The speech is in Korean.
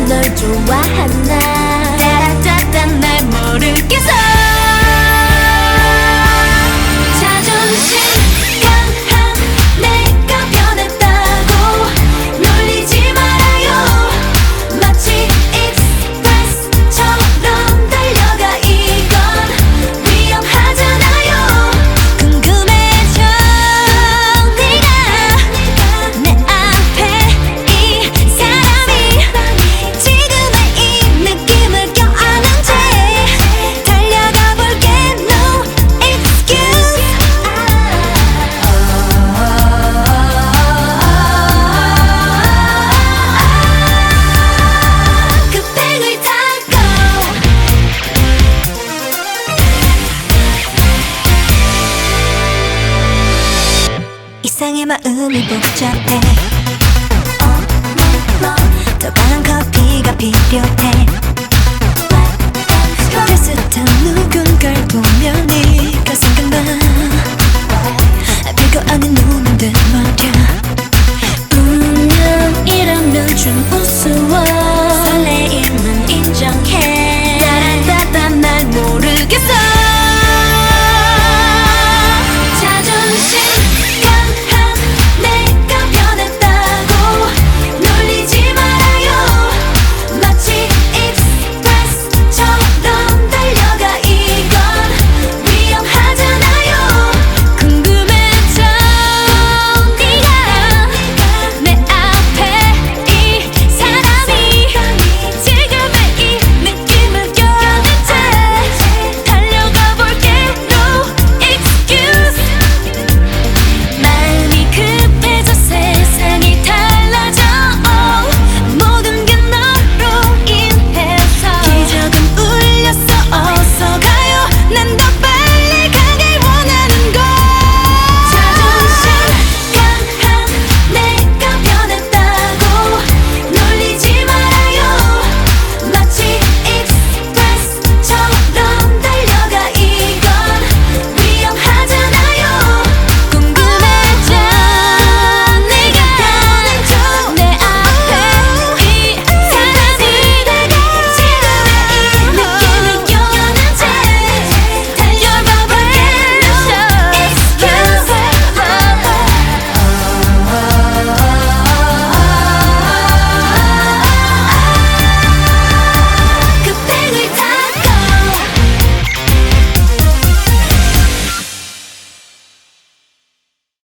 널 좋아하나. 따라따따 날 모르겠어. 이상해 마음이 복잡해.